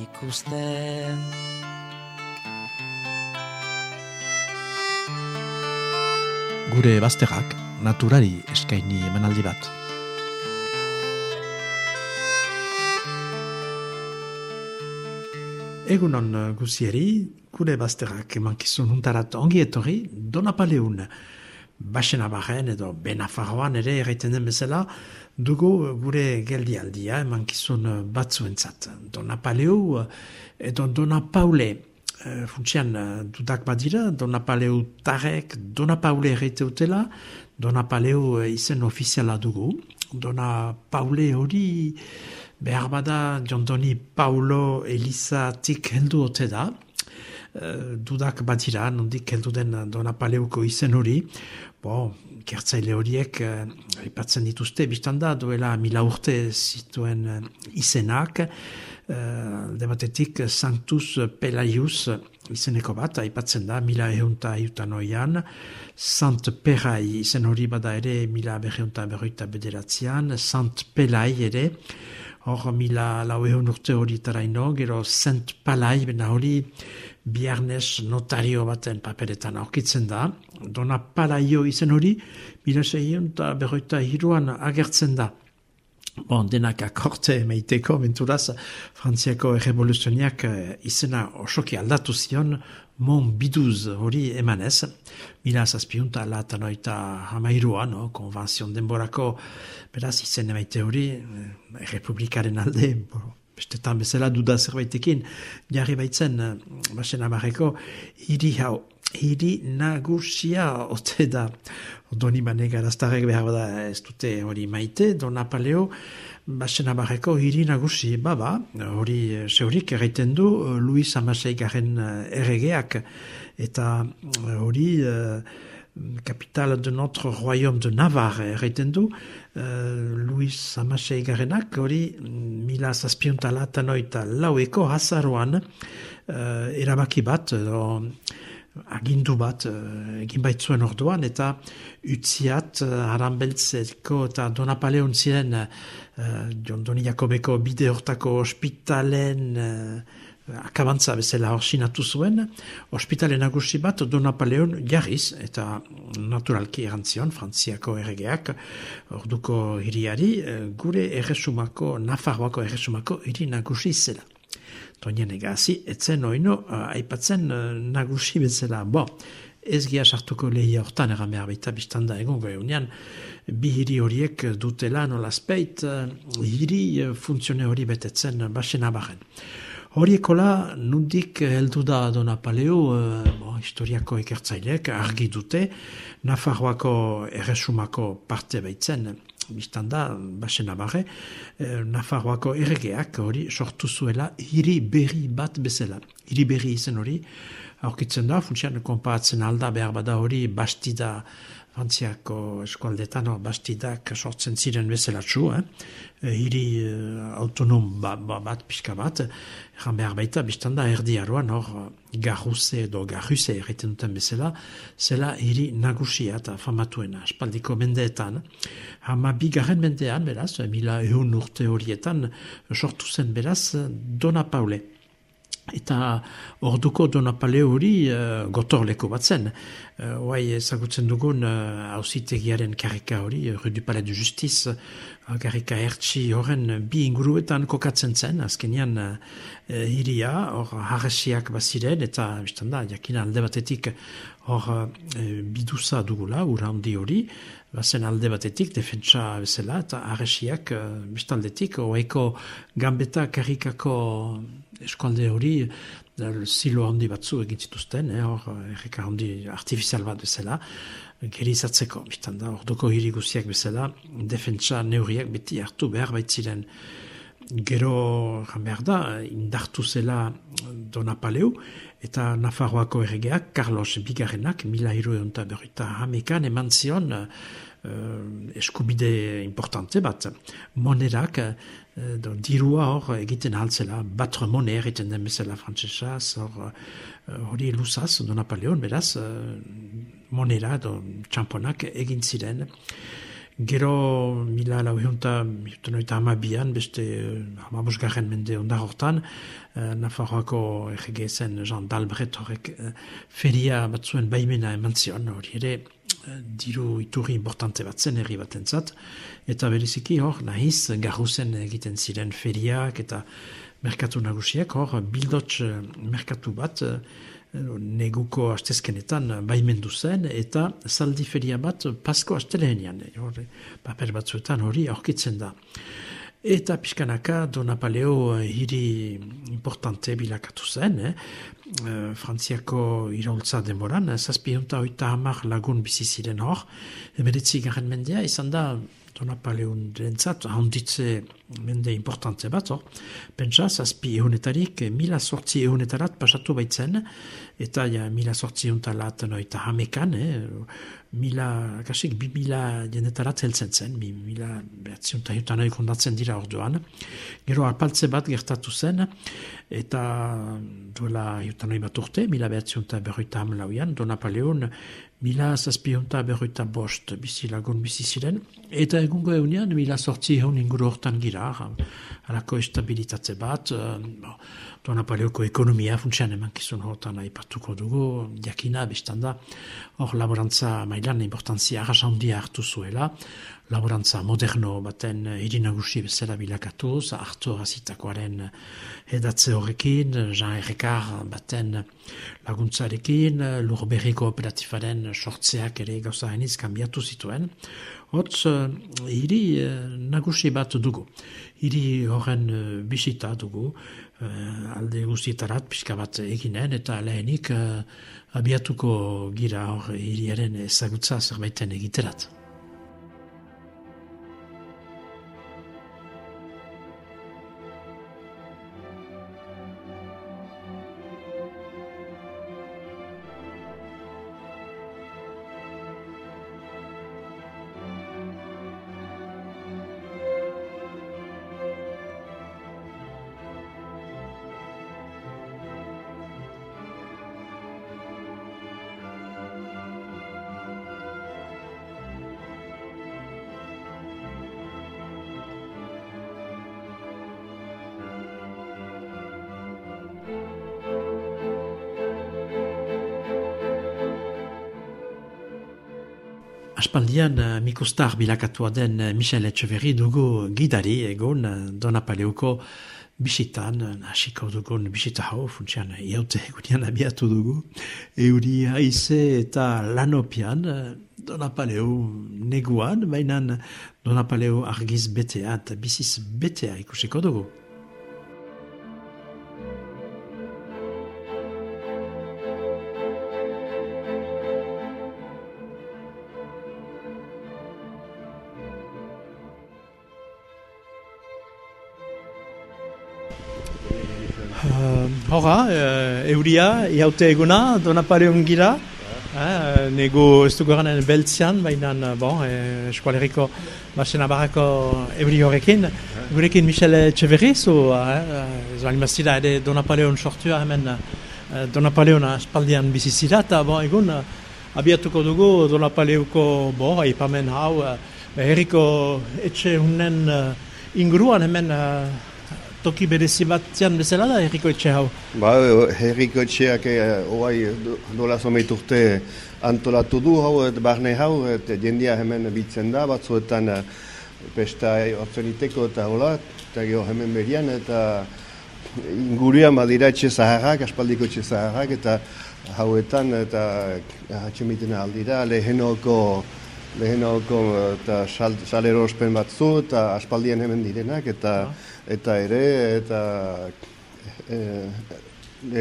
ikusten. Gure bazterrak naturari eskaini emanaldi bat. Egunon guzieri, gure bazterrak emankizun huntarat ongi etorri, Donapaleun, Baxena Baren edo Benafarroan ere erraiten den bezala, dugu gure geldi aldia emankizun batzuentzat. Donapaleu edo Donapaule, eh, funtsian dudak badira, Donapaleu tarek, Donapaule erraite utela, Donapaleu izen ofiziala dugu, Donapaule hori behar bada Jondoni Paulo Elisa tik heldu ote da, uh, dudak badira, nondik heldu den Dona Paleuko izen hori, bo, kertzaile horiek uh, ipatzen dituzte, biztan da, duela mila urte zituen uh, izenak, uh, debatetik Sanctus Pelaius izeneko bat, aipatzen da, mila ehunta iutan oian, Sant Perai izen hori bada ere mila berreunta berroita bederatzean, Sant Pelai ere, hor mila lau egun urte hori taraino, gero Saint Palai, bena hori biarnez notario baten paperetan aurkitzen da. Dona Palaio izen hori, mila zeion eta berroita hiruan agertzen da. Bon, denak akorte meiteko, menturaz, Frantziako revoluzioniak eh, izena osoki aldatu zion, mon biduz hori emanez, mila zazpiunta latan oita hamairuan, no? konvanzion denborako, beraz izen emaite hori, eh, republikaren alde, bestetan bezala duda zerbaitekin, jarri baitzen, eh, basen amareko, hiri hau, hiri nagusia ote da, doni bane garaztarek behar da ez dute hori maite, dona paleo, basen amareko hiri nagusi, baba, hori zeurik erraiten du, Luis Amasei garen erregeak, eta hori kapital de notre royaume de Navarre erraiten du, Luis Amasei garenak, hori mila zazpiuntala noita laueko hazaroan, uh, erabaki bat, agindu bat uh, egin baitzuen orduan, eta utziat uh, aranbeltzeko eta donapaleon ziren uh, John Doni Jakobeko bide hortako ospitalen uh, akabantza bezala hor sinatu zuen, ospitale nagusi bat donapaleon jarriz, eta naturalki erantzion, frantziako erregeak, orduko hiriari, gure erresumako, nafarroako erresumako hiri nagusi zela. Toinen egazi, etzen oino, aipatzen uh, nagusi bezala. Bo, ez gia sartuko lehia hortan eran behar baita biztanda egon goeunian, bi hiri horiek dutela nolazpeit, uh, hiri uh, funtzione hori betetzen basen abaren. Horiekola, nundik heldu da Dona Paleo, bo, historiako ekertzaileek argi dute, Nafarroako erresumako parte baitzen, biztan da, basen abarre, eh, Nafarroako erregeak hori sortu zuela hiri berri bat bezala. Hiri berri izen hori, aurkitzen da, funtsian konparatzen alda behar bada hori bastida Frantziako eskualdetan no, bastidak sortzen ziren bezelatxu, eh? eh? hiri uh, autonom ba, ba, bat pixka bat, eran behar baita, biztan da erdi aroan, hor garruze edo garruze erreten duten bezala, zela hiri nagusia eta famatuena, espaldiko mendeetan. Hama bigarren mendean, beraz, mila egun urte horietan, sortu zen beraz, Dona Paule eta orduko donapale hori uh, gotorleko bat zen. Uh, Oai ezagutzen dugun hausitegiaren uh, karika hori, Rue du Palais de Justice, uh, karika ertsi horren bi inguruetan kokatzen zen, azkenian uh, hiria, hor harresiak baziren, eta da, jakin alde batetik hor uh, biduza dugula, ura hori, bazen alde batetik, defentsa bezala, eta harresiak uh, bestaldetik, oaiko gambeta karikako eskualde hori zilo handi batzu egin zituzten, eh, hor erreka handi artifizial bat bezala, gerizatzeko, biztan da, hor doko hiri guziak bezala, defentsa neuriak beti hartu behar baitziren. gero, jan behar da, indartu zela Dona Paleu, eta Nafarroako erregeak, Carlos Bigarrenak, mila hiru eta berrita hamekan, eman zion uh, eskubide importante bat. Monerak, uh, dirua hor egiten altzela, batre mone egiten den bezala frantzesaz, hor hori uh, luzaz, Dona Paleon, beraz, uh, monera, do, txamponak egin ziren. Gero mila lau egunta, eta amabian, beste hamabos garen mende ondar hortan, uh, Nafarroako errege zen Jean Dalbret horrek uh, feria batzuen baimena eman zion, hori ere uh, diru iturri importante bat zen herri bat entzat, eta beriziki hor nahiz garruzen egiten ziren feriak eta merkatu nagusiak hor bildots merkatu bat neguko astezkenetan baimendu zen eta zaldi feria bat pasko astelehenian. Paper batzuetan hori aurkitzen da. Eta pixkanaka Dona Paleo hiri importante bilakatu zen, eh? eh Frantziako iraultza demoran, zazpionta oita hamar lagun biziziren hor, emeritzi garen mendea, izan da Dona Paleon dentzat, handitze mende importante bat, oh. pentsa, zazpi ehunetarik, mila sortzi ehunetarat pasatu baitzen, eta ja, mila sortzi ehuntalat noita hamekan, eh, mila, kasik, bi mila jenetarat heltzen zen, bi mila behatziunta hiutan kondatzen dira orduan. Gero apaltze bat gertatu zen, eta duela hiutan bat urte, mila behatziunta berroita hamlauian, Dona Paleon mila zazpionta berroita bost bizi lagun bizi ziren, eta egungo egunean mila sortzi egun inguru hortan gira, alako estabilitatze bat, uh, doan apaleoko ekonomia funtsian eman kizun hortan aipatuko dugu, jakina, bestanda, hor laborantza mailan importantzia arrasondia hartu zuela, laborantza moderno baten irinagusi bezala bilakatuz, hartu razitakoaren edatze horrekin, Jean Errekar baten laguntzarekin, lurberri kooperatifaren sortzeak ere gauza hainiz kambiatu zituen. Hotz, hiri nagusi bat dugu. Hiri horren bisita dugu, alde guztietarat pixka bat eginen, eta lehenik abiatuko gira hor hiriaren ezagutza zerbaiten egiterat. Aspaldian uh, mikustar bilakatua den uh, Michel Etxeverri dugu gidari egon uh, Dona Paleuko bisitan, hasiko dugun bisita hau, funtsian iaute egunean abiatu dugu, euri haize eta lanopian, Dona Paleu neguan, baina Dona Paleu argiz betea eta biziz betea ikusiko dugu. Hora, uh, euria, iaute eguna, dona pare ungira. Uh, nego ez dugu garen beltzian, baina bon, eh, eskualeriko basena barako euri horrekin. Gurekin Michel Txeverri, zo, uh, zo animazila ere Dona Paleon sortua hemen uh, Dona Paleon aspaldian bizizira, eta bon, egun abiatuko dugu Dona Paleuko bo, aipamen hau, herriko etxe hunen inguruan hemen toki berezi bat zian bezala da herriko etxe hau? Ba, herriko etxeak eh, oai dola zomeit urte antolatu du hau, et barne hau, et jendia hemen bitzen da, batzuetan eh, pesta ortseniteko eta hola, eta geho hemen berian, eta ingurian badira etxe zaharrak, aspaldiko etxe zaharrak, eta hauetan, eta hatxemiten aldira, lehenoko lehenoko eta salero ospen batzu, eta aspaldian hemen direnak, eta ah eta ere eta e,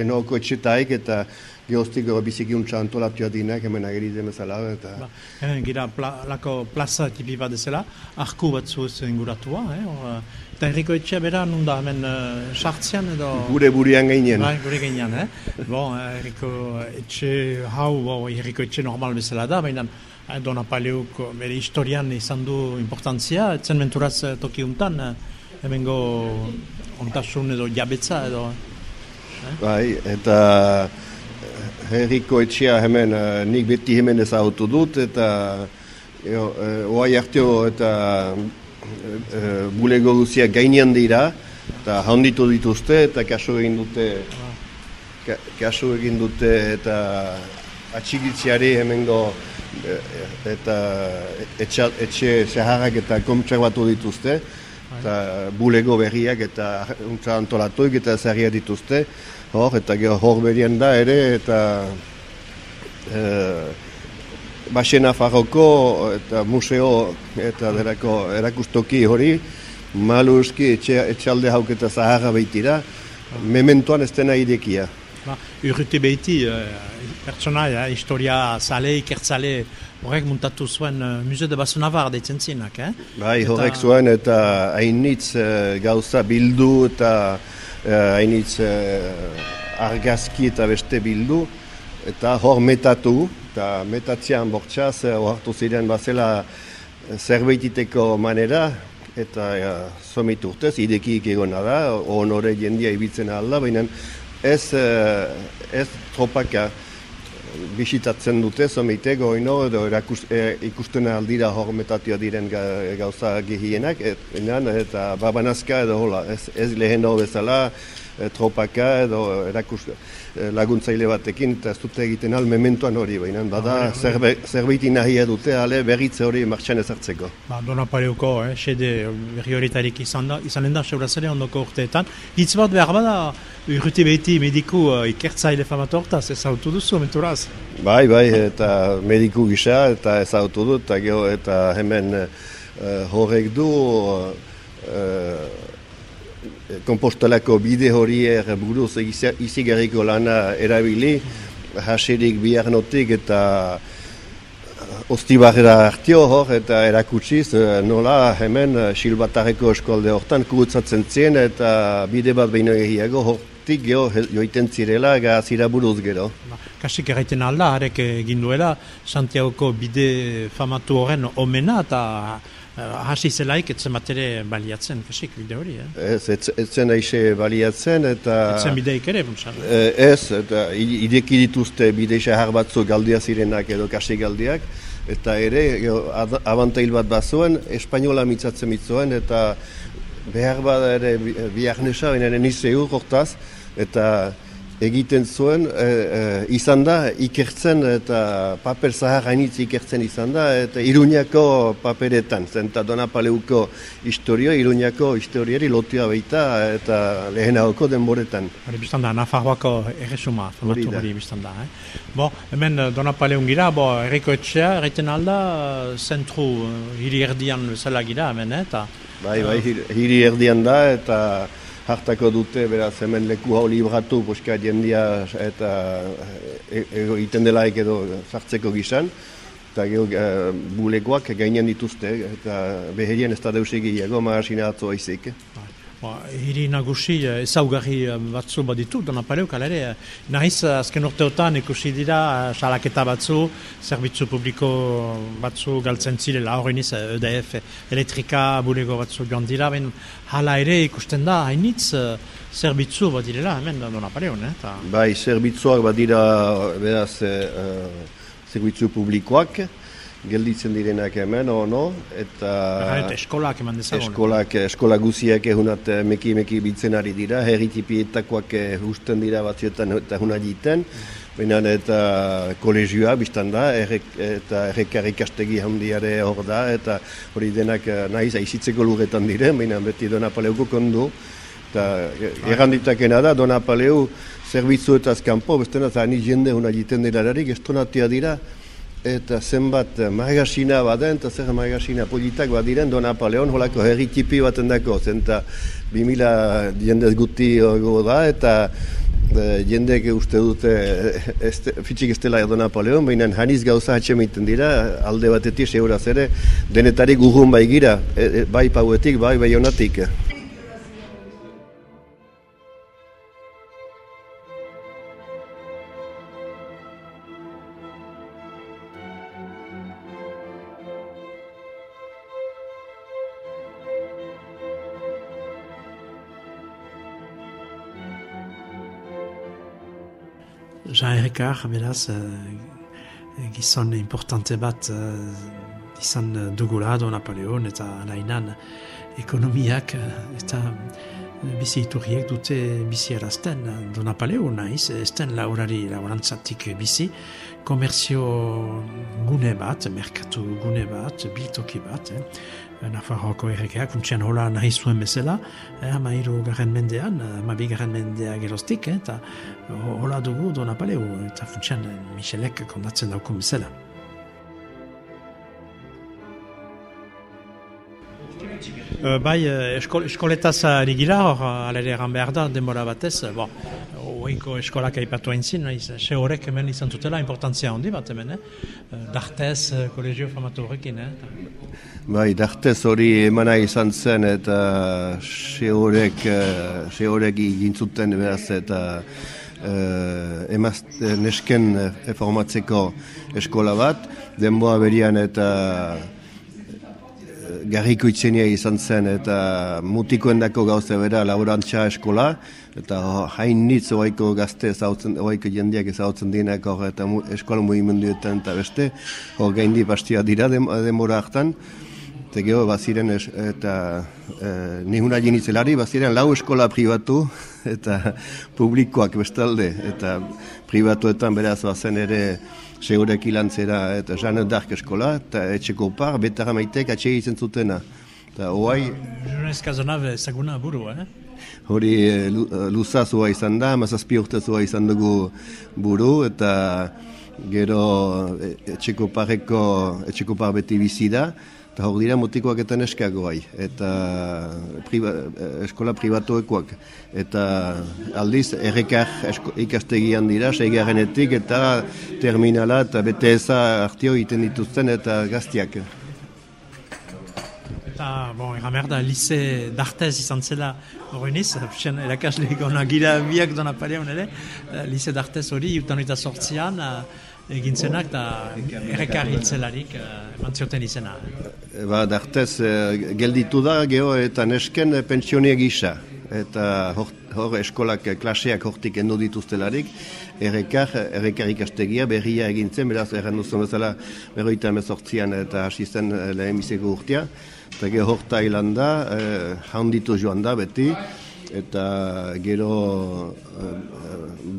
enoko etxetaik eta gehoztik gero biziki untsa antolatua dinak hemen ageri demezala. Eta... Ba, hemen gira pla, lako plaza tipi bat ezela, arku batzu ez inguratua, eh? Or, eta herriko etxea bera nunda hemen uh, sartzean edo... Gure burian gainen. Bai, gure gainean, eh? bon, herriko etxe hau, bo, herriko etxe normal bezala da, baina eh, Dona Paleuk bere historian izan du importantzia, etzen menturaz eh, toki untan, eh, hemengo ontasun edo jabetza edo... Eh? Bai, eta herriko etxea hemen, nik beti hemen ezagutu dut, eta jo, uh, oai hartio eta uh, bulego guzia gainean dira, eta handitu dituzte, eta kaso egin dute, ka, kaso egin dute, eta atxigitziari hemengo eta etxe, etxe zeharrak eta batu dituzte, eta bulego berriak eta untza antolatuik eta zerria dituzte, hor, eta gero hor berien da ere, eta e, Baxena Farroko eta museo eta derako erakustoki hori, maluski etxe, etxalde hauk eta zaharra behitira, mementoan ez dena idekia. Ba, urrute behiti, uh, pertsonaia, historia zale, ikertzale, horrek muntatu zuen uh, Museo de Basonavar deitzen zinak, eh? Bai, horrek zuen eta hainitz uh, gauza bildu eta Eh, hainitz uh, argazki eta beste bildu, eta hor metatu, eta metatzean bortxaz, ohartu ziren bazela zerbaititeko manera, eta ja, somit urtez, idekik egona da, honore jendia ibitzen alda, baina ez, ez tropaka bisitatzen dute zomiteko ino edo ikusten aldira hor metatua diren gauza gehienak et, eta babanazka edo hola ez, ez lehen bezala tropaka edo erakus, e, laguntzaile batekin eta ez dute egiten al mementoan hori baina bada zerbe, zerbeiti nahi dute ale berritze hori martxan ezartzeko. Ba, Dona pareuko, eh, sede berri horitarik izan da izan da seurazere ondoko urteetan. Hitz bat behar bada urruti behiti mediku uh, ikertzaile famatu hortaz ez autu duzu menturaz? Bai, bai, eta mediku gisa eta ez autu dut eta, eta hemen uh, horrek du uh, kompostelako bide horiek buruz izigarriko lana erabili, haserik bihar notik eta uh, ostibarra hartio hor eta erakutsiz uh, nola hemen uh, silbatareko eskolde hortan kurutzatzen zien eta bide bat behin egiago hortik geho joiten zirela gazira buruz gero. Ba, kasik erraiten alda, harek egin duela, Santiagoko bide famatu horren omena eta hasi zelaik etzen batere baliatzen, kasik, bide hori, eh? Ez, etzen aixe baliatzen, eta... Etzen bideik ere, buntzan? Eh, ez, eta ideki dituzte bide har batzu galdia zirenak edo kasik galdiak, eta ere, abantail bat bazuen, espainola mitzatzen mitzuen, eta behar bada ere biharnesa, baina nize hortaz, eta egiten zuen, e, e, izan da, ikertzen eta paper zahar hainitz ikertzen izan da, eta iruñako paperetan, zenta Dona Paleuko historio, iruñako historiari lotua baita, eta lehenagoko denboretan. Hori biztan da, Nafarroako erresuma, formatu hori biztan da. Eh? Bo, hemen Dona Paleun gira, bo, erriko etxea, erreiten alda, zentru, hiri erdian zela gira, hemen, eh, eta... Bai, bai, hiri erdian da, eta hartako dute, beraz, hemen leku hau libratu, boska jendia eta e, ego iten delaik edo sartzeko gizan, eta gero uh, bulekoak gainean dituzte, eta beherien ez da deus egiago, maasina atzo aizik. Ba, hiri nagusi eh, ezaugarri eh, batzu bat ditu, dona pareu, kalere. Eh, nahiz, azken urteotan ikusi dira, salaketa batzu, zerbitzu publiko batzu galtzen zirela, hori niz, EDF, elektrika, bulego batzu joan dira, ben, hala ere ikusten da, hainitz, zerbitzu bat direla, hemen, dona pareu, ne? Ta... Bai, zerbitzuak bat dira, beraz, zerbitzu publikoak, gelditzen direnak hemen, ono, eta... Eta eskolak eman dezagun. Eskolak, eskola guziak ehunat meki-meki bitzen ari dira, herritipietakoak husten dira batzietan eta huna jiten, baina eta kolegioa biztan da, errek, eta errekarrik astegi handiare hor da, eta hori denak nahiz aizitzeko lugetan diren, baina beti Dona Paleuko kondu, eta erranditakena da, Dona Paleu zerbitzu eta azkampo, bestena eta ani jende huna jiten dira erarik, estronatia dira, eta zenbat magasina baden, eta zer magasina politak bat diren, Don Napoleon holako herri tipi baten dako, zenta 2000 jendez guti da, eta e, jendeek uste dute este, fitxik ez dela edo Napoleon, baina haniz gauza hatxemiten dira, alde batetik seuraz ere, denetarik gugun bai gira, e, e, bai pauetik, bai bai honatik. Erikar, beraz, gizon importante bat uh, izan dugula do Napoleon eta alainan ekonomiak eta bizi iturriek dute bizi erazten do Napoleon naiz, ezten laurari laurantzatik bizi, komerzio gune bat, merkatu gune bat, biltoki bat, eh? Nafarroako errekeak, untxean hola nahi zuen bezala, eh, ama iru garen mendean, ama bi garen mendea geroztik, eh, eta hola dugu do Napaleu, eta funtxean Michelek kondatzen daukun bezala. Uh, bai, eskol, eskoletaz ari gira, hor, alere egan behar da, denbora batez, bon, oiko eskolak aipatu hain zin, se horrek hemen izan zutela, importantzia handi bat hemen, eh? Dartez, kolegio famatu horrekin, eh? Bai, dartez hori emana izan zen eta se horrek, se horrek gintzuten beraz eta uh, emaz, nesken formatzeko eskola bat, denboa berian eta garriko itzenia izan zen eta mutikoen dako gauze bera laborantza eskola eta hain nitz oaiko gazte ezautzen, oaiko jendeak ezautzen dienak hor eta mu, eskola mugimenduetan eta beste hor gaindi bastia dira demora hartan. Eta geho baziren es, eta e, nihuna jenitzelari baziren lau eskola pribatu eta publikoak bestalde eta pribatuetan beraz bazen ere segurek ilantzera eta Jean Dark eskola, eta etxeko par, betara maitek atxe izan zutena. Eta hoai... Junez Kazonabe ezaguna buru, eh? Hori eh, eh, luzazua izan da, mazazpi urtezua izan dugu buru, eta gero eh, etxeko pareko, etxeko par beti bizi da, eta hor dira motikoak eta neskago bai, eta priva, eskola privatuekoak. Eta aldiz, errekar ikastegian dira, seigarrenetik eta terminala eta BTS-a hartio iten dituzten eta gaztiak. Eta, bon, erramer da, lice d'artez izan zela horreniz, fixen, erakasle gona gira biak dona parean ere, lice d'artez hori, utan eta sortzian, egin zenak eta errekar hiltzelarik eman zioten izena. Ba, dartez, gelditu da geho eta nesken pensionia gisa. Eta hor, hor eskolak klaseak hortik endo dituztelarik, errekar, errekar ikastegia berria egintzen, beraz erren duzen bezala berroita emezortzian eta hasi zen lehen bizeko urtea. Eta geho hor Tailanda, eh, handitu joan da beti, eta gero uh,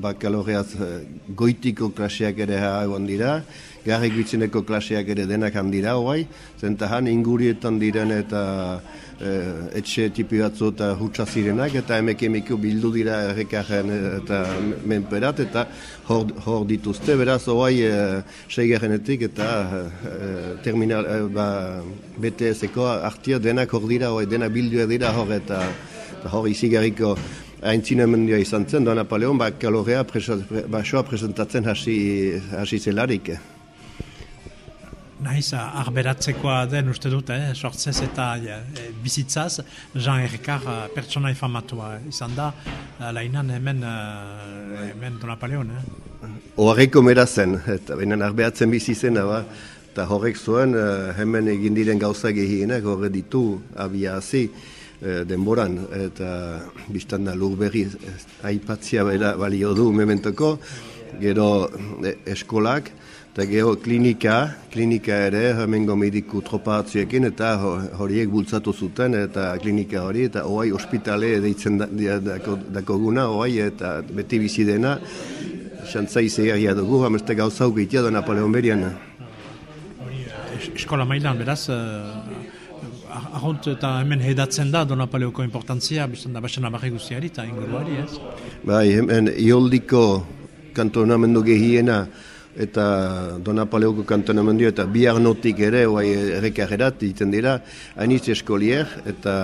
bakaloreaz uh, goitiko klaseak ere egon dira, garri gitzeneko klaseak ere denak handira hoai, zentahan ingurietan diren eta uh, etxe tipi batzu eta hutsa zirenak, eta emek emiko bildu dira errekaren eta menperat, eta hor, hor dituzte, beraz hoai uh, seigarrenetik eta uh, terminal, uh, ba, BTS-eko artia denak hor dira, hoai, denak bildu dira hor eta hor izigarriko aintzinamendua izan zen, doa Napoleon, ba, kalorea basoa presentatzen hasi, hasi zelarik. Naiz, arberatzekoa den uste dut, eh? sortzez eta ja, e, bizitzaz, Jean Erikar uh, pertsona infamatua izan da, uh, lainan hemen, hemen do Napoleon. Eh? Oareko mera zen, eta baina arberatzen bizi zen, ba, eta horrek zuen uh, hemen egin diren gauza gehienak horre ditu abiazi, e, denboran eta biztan da lur berri aipatzia bera balio du mementoko. Gero e, eskolak eta gero klinika klinika ere hemengo mediku tropa atziekin eta horiek bultzatu zuten eta klinika hori eta oai ospitale deitzen dako, dako guna oai eta beti bizi dena. Xantzai zeharia dugu hameste gauzau gehiago Napoleon berian. Eskola mailan, beraz, Arront eta hemen hedatzen da Dona Paleoko importantzia, biztan da basen abarri guztiari eta inguruari, ez? Bai, hemen ioldiko kantonamendu gehiena eta Dona Paleoko kantonamendu eta bihar notik ere, oai errekarrerat, ditzen dira, hainitz eskolier eta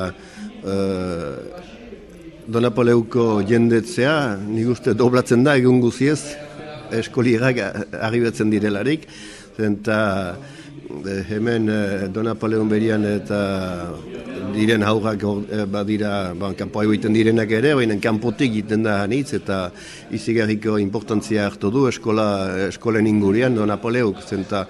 uh, Donapoleuko jendetzea, nik uste doblatzen da egun guziez, eskolierak arribetzen direlarik, zenta e, hemen e, Donapaleun berian eta diren haugak e, badira, ba, kanpoa egiten direnak ere, baina kanpotik egiten da hanitz, eta izigarriko importantzia hartu du eskola, eskolen ingurian Donapoleuk, zenta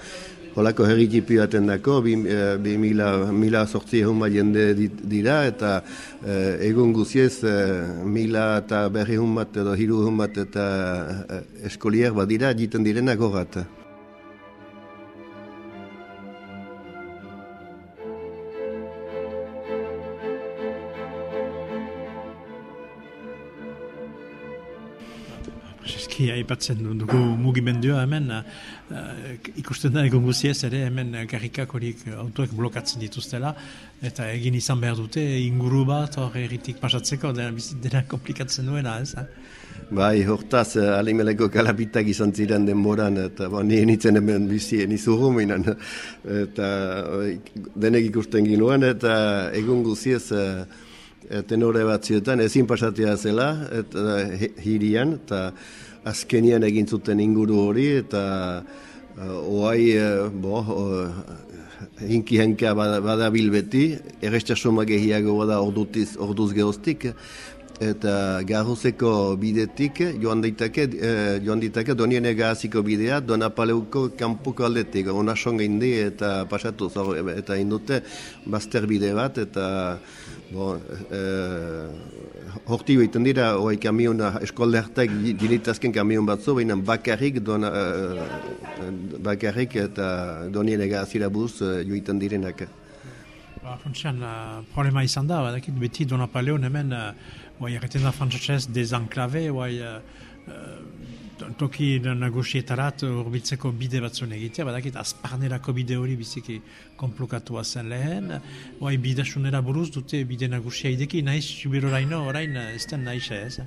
Holako herrikipi baten dako, bi, bi mila, mila sortzi egun bat jende dira, eta eh, egun guziez eh, mila eta berri bat edo hiru bat eta eh, eskolier bat dira, jiten direnak horat. Eski, aipatzen dugu mugimendua hemen, uh, ikusten da egun guziez ere hemen garrikak horik autoek blokatzen dituztela, eta egin izan behar dute inguru bat hor erritik pasatzeko, dena, dena komplikatzen duena, ez? Bai, hortaz, alimeleko kalabitak izan ziren denboran, eta ba, nien itzen hemen bizi enizugu minan, eta denek ikusten ginoan, eta egun guziez, tenore batzietan ezin pasatia zela eta hirian eta azkenian egin zuten inguru hori eta uh, oai uh, bo uh, hinki henkea bada, bada bilbeti errestasumak gehiago bada orduz gehoztik eta garruzeko bidetik joan daiteke, eh, joan daiteke donien egaziko bidea, donapaleuko kanpuko aldetik, ona songa indi eta pasatu, eta indute bazter bide bat, eta bo, eh, horti behiten dira, oai kamion, eskolde hartak dinitazken kamion batzu, baina bakarrik, dona, eh, bakarrik eta donien egazira buz eh, joiten direnak. Ba, Funtzian, uh, problema izan da, badakit beti Donapaleon hemen uh, Bai, erreten da frantzatxez desanklabe, bai, uh, toki nagusietarat urbiltzeko bide batzuen egitea, badakit azparnerako bide hori biziki konplukatua zen lehen, bai, bidasunera buruz dute bide nagusia ideki, nahiz siberoraino orain ez den nahiz ez?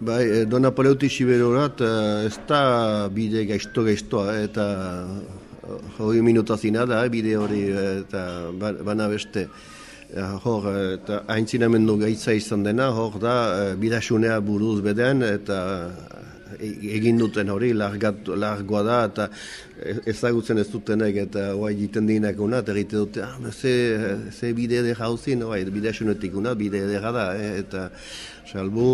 Bai, Dona Paleuti siberorat ez da bide gaizto gaiztoa, eta hori minutazina da, bide hori eta bana beste hor, eta haintzinamendu gaitza izan dena, hor da, e, bidasunea buruz bedean, eta e, egin duten hori, largat, largoa da, eta ezagutzen ez dutenek, eta oai jiten dinak una, eta egite dute, ah, ze, ze bide edera hauzin, oai, bidasunetik una, bide edera da, eh, eta salbu,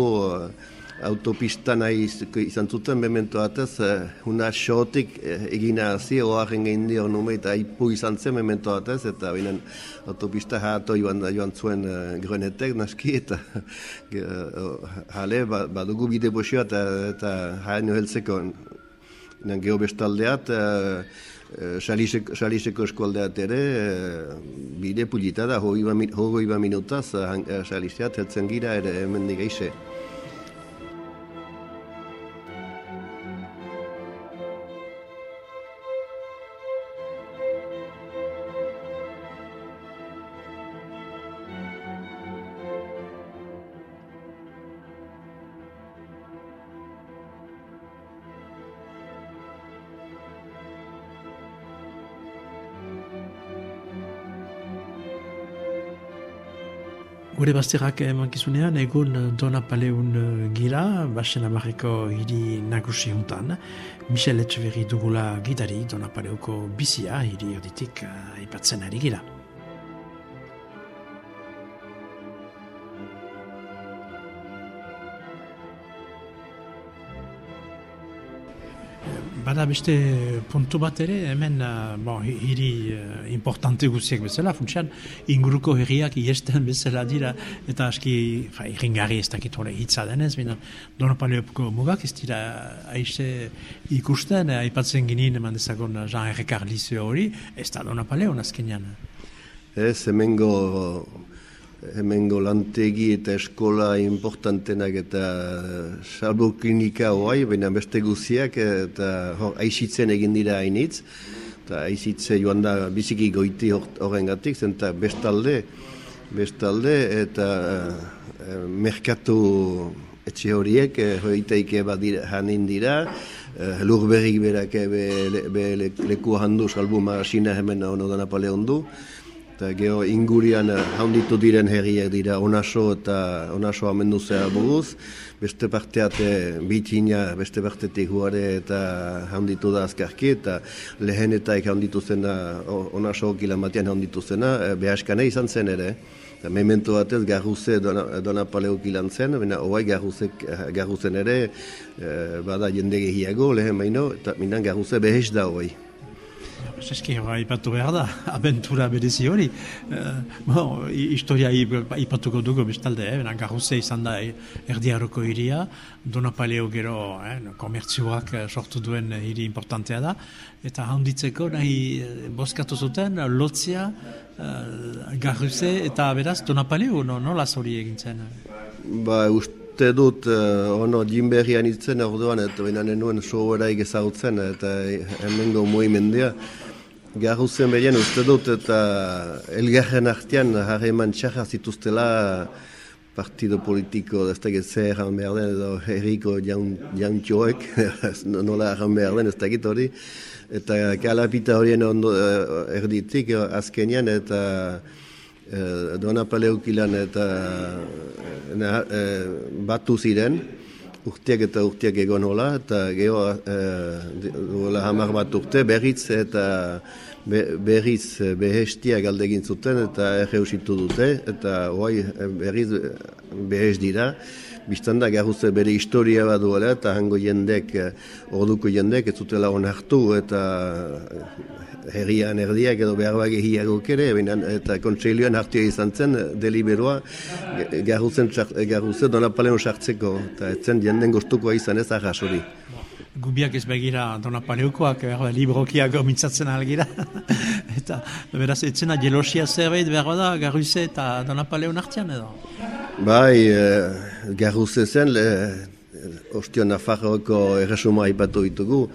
autopista nahi izan zuten memento atez, uh, una xotik uh, egina hazi, oaren gehin dio nume eta ipu izan zen memento atez, eta binen autopista hato joan, joan zuen uh, grenetek naski, eta uh, jale, ba, badugu bide bosio eta, eta hain heltzeko geho bestaldeat, uh, Saliseko eskualdeat ere, bide pulita da, hogei ba minutaz, saliseat, heltzen gira ere hemen digeixe. Gure bazterrak emankizunean, egun Dona Paleun eh, gira, basen amarreko hiri nagusi untan. Michel Etxeverri dugula gidari Dona Paleuko bizia hiri erditik uh, aipatzen ari gira. Bada beste puntu bat ere, hemen uh, bon, hiri uh, importante guziek bezala, funtsian, inguruko herriak iesten bezala dira, eta aski, fa, irringarri ez dakit hori hitza denez, bina, donopaleopko mugak ez dira aize ikusten, eh, aipatzen ginen eman dezagon Jean Errekar hori, ez da donopaleo nazkenean. Ez, hemengo hemengo lantegi eta eskola importantenak eta salbo klinika hoai, baina beste guziak eta hor, aizitzen egin dira hainitz, eta aizitze joan da biziki goiti horren gatik, zenta bestalde, bestalde eta e, merkatu etxe horiek, e, hoiteike badira, hanin dira, e, lur berrik be, be, le, leku handu salbu marasina hemen ono da Napoleon du, eta geho ingurian haunditu diren herriak dira onaso eta onaso amenduzea buruz, beste parteate bitina, beste partetik huare eta haunditu da azkarki, eta lehen eta haunditu zena, onaso okilan batean haunditu zena, e, behaskane izan zen ere. Eta memento batez garruze dona, ilan zen, baina oai garruzen ere, e, bada jende gehiago lehen baino, eta minan garruze behez da oai. Eski, ipatu behar da, abentura berezi hori. Uh, bon, historia ipatuko dugu bestalde, eh? garruze izan da erdiaroko iria, Donapaleo gero eh, komertzioak sortu duen hiri importantea da, eta handitzeko nahi eh, boskatu zuten lotzia uh, garruze eta beraz Donapaleo, no, nola zori egintzen? Ba, uste dut, uh, ono, jinberrian itzen orduan, eta baina nenuen sohoraik ezagutzen, eta hemengo muimendea. Garruzen behien uste dut eta elgarren artean harreman txarra zituztela partido politiko, ez da zer behar den, edo herriko jantxoek, nola harren behar den, ez da hori. Eta kalapita horien ondo uh, erditik azkenian eta uh, dona paleukilan eta uh, batu ziren, urteak eta urteak egon hola, eta geho e, hamar bat urte berriz eta be, berriz behestia galdegin zuten eta erreusitu dute, eta hoai berriz behes dira. Bistan da garruze bere historia bat duela eta hango jendek, orduko jendek, ez zutela onartu eta herrian erdiak edo behar bagi hiagok ere, eta kontseilioan hartia izan zen, deliberoa, garruzen, garruze donapaleon sartzeko, eta etzen jenden goztukoa izan ez ahasori. Gubiak ez begira donapaleukoak, behar librokiago mintzatzen algira, eta beraz etzena jelosia zerbait behar da garruze eta donapaleon hartian edo? Bai, e, garruze zen, le, Ostio Nafarroko erresuma ipatu ditugu,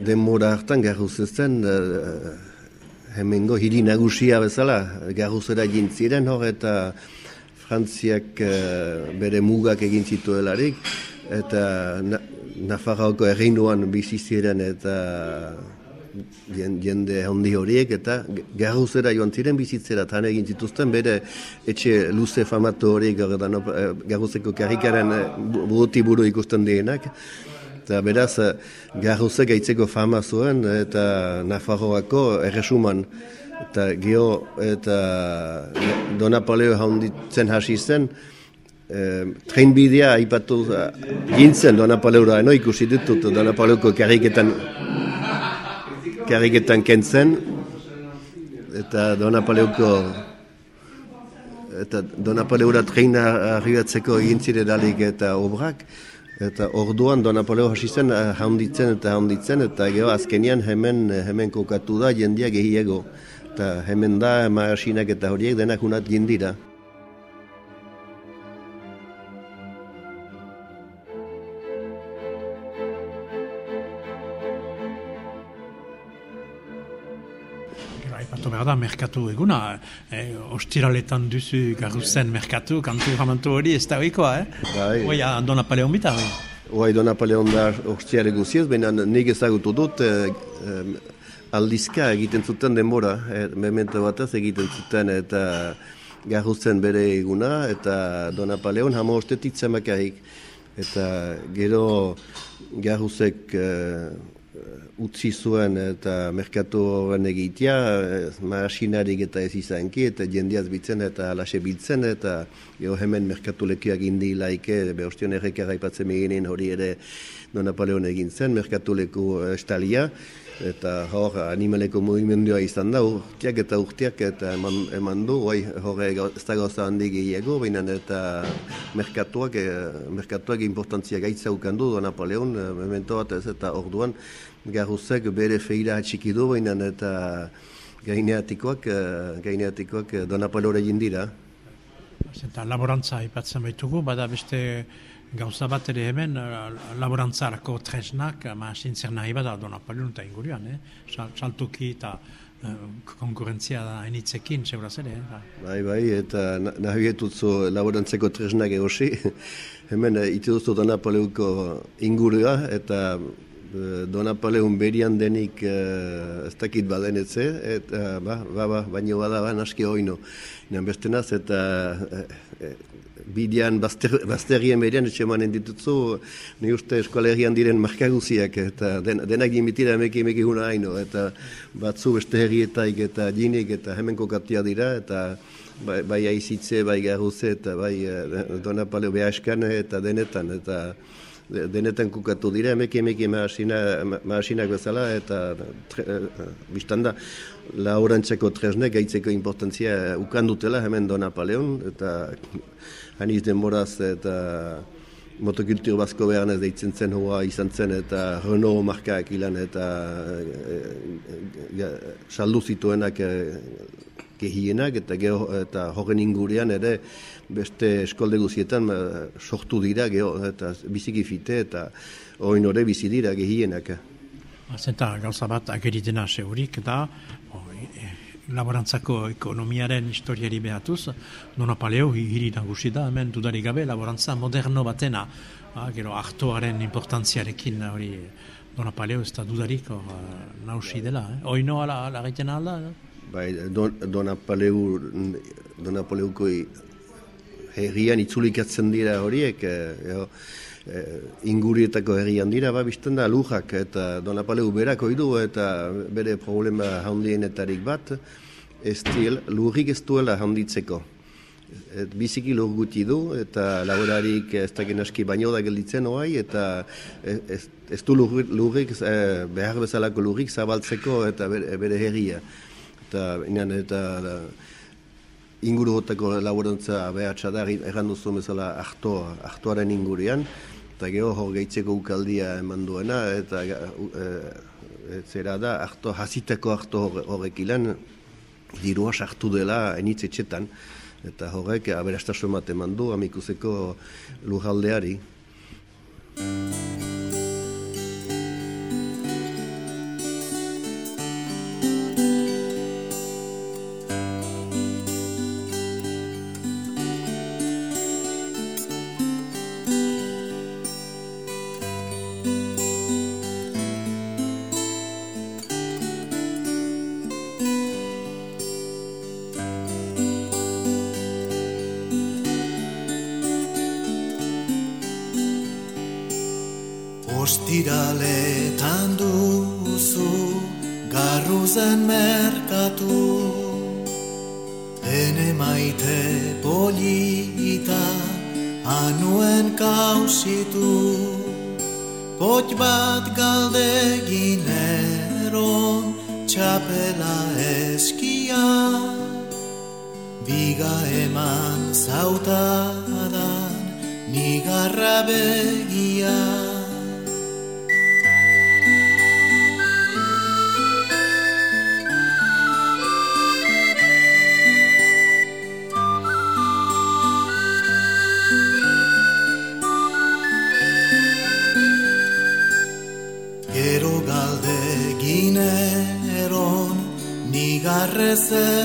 denbora hartan garruzezen uh, eh, hemengo hiri nagusia bezala. Garruzera jintziren hor eta Frantziak uh, bere mugak egin zituelarik. Eta na, Nafarroako erreinuan biziziren eta jende handi horiek eta garruzera joan ziren bizitzera tan egin zituzten bere etxe luze famatu horiek eh, garruzeko karikaren buruti buru ikusten dienak Eta beraz, eh, garruze gaitzeko fama zuen, eta Nafarroako erresuman, eta geho, eta Donapoleo haunditzen hasi zen, e, trenbidea aipatu gintzen Donapoleo da, no ikusi ditut Donapoleoko kariketan, kariketan kentzen, eta Donapoleoko eta Donapoleura treina arribatzeko egin dalik eta obrak, Eta orduan Don Napoleo hasi zen handitzen eh, eta handitzen eta gero azkenian hemen hemen kokatu da jendia gehiago. Eta hemen da maasinak eta horiek denak unat jindira. Aipatu behar da, merkatu eguna, eh, ostiraletan duzu garruzen merkatu, kantu ramantu hori ez da oikoa, eh? Bai. Oia, Don Napoleon bita, bai? Oai, Don Napoleon da ostiare guziez, baina nik ezagutu dut, eh, eh, aldizka egiten zuten denbora, eh, memento batez egiten zuten, eta garruzen bere eguna, eta Don Napoleon hama ostetik zemakarik. Eta gero garruzek... Eh, utzi zuen eta merkatu egitea, marasinarik eta ez izanki, eta jendiaz bitzen eta alaxe biltzen, eta jo hemen merkatu lekiak indi laike, behostion errekar haipatzen meginen hori ere non Napoleon egin zen, merkatu leku estalia, eta hor animaleko movimendua izan da, urtiak eta urtiak eta eman, eman du, oi, horre ez da gauza handi gehiago, baina eta merkatuak, merkatuak importantzia gaitza ukandu, Don Napoleon, memento bat ez eta orduan, garruzek bere feira atxiki du baina eta gaineatikoak, eh, gaineatikoak eh, donapolore jindira. Eta laborantza ipatzen baitugu, bada beste gauza bat ere hemen eh, laborantzarako tresnak, ma sintzen nahi bada donapolun eta ingurian, eh? saltuki eta konkurrentzia da hainitzekin, seguraz ere. Eh? Bai, bai, eta nahi etutzu laborantzeko tresnak egosi. hemen ite duzu donapoleuko ingurua eta Donapaleun berian denik uh, ez dakit badenetze, eta ba, ba, ba, baino bada ba, naski oino. Nean bestenaz, eta uh, bidean bazter, bazterien berian etxe manen ditutzu, ni uste eskolegian diren markaguziak, eta den, denak imitira emeki emeki huna haino, eta batzu beste herrietaik eta jinik eta hemen kokatia dira, eta bai, bai aizitze, bai garruze, eta bai uh, Donapaleo behaskan eta denetan, eta denetan kukatu dira, emeki emeki maasinak bezala, eta tre, uh, biztanda, laurantzeko tresnek gaitzeko importantzia ukandutela hemen Dona Paleon, eta haniz denboraz eta motokultur bazko behar ez deitzen zen hoa izan zen eta Renault markaak ilan eta e, saldu zituenak e, gehienak eta, geho, eta horren ingurean ere beste eskolde guzietan eh, sortu dira geho, eta biziki fite eta oin ore bizi dira gehienak. Zenta gauza bat ageritena segurik da e, laborantzako ekonomiaren historiari behatuz, nona paleo hiri nagusi da, hemen dudarik gabe laborantza moderno batena, ba, gero aktoaren importantziarekin hori dona paleo ez da dudarik nausi dela. Eh? Oino ala, ala gaiten alda? Bai, don, dona paleo dona paleuko herrian itzulikatzen dira horiek, e, e, ingurietako herrian dira, ba, bizten da lujak, eta donapaleu berako idu, eta bere problema handienetarik bat, ez dil, lurrik ez duela handitzeko. Et biziki lur guti du, eta laborarik ez da genaski baino da gelditzen oai, eta ez, ez du lurrik, e, behar bezalako lurrik zabaltzeko, eta bere, bere herria. Eta, inan, eta, inguru hotako laborantza behatsa da, egan duzu bezala ahtoa, ahtoaren ingurian, eta geho hor gaitzeko ukaldia eman duena, eta e, zera da, ahto, hasitako ahto horrek ilan, dirua sartu dela enitzetxetan, eta horrek aberastasun bat eman du, amikuzeko lujaldeari.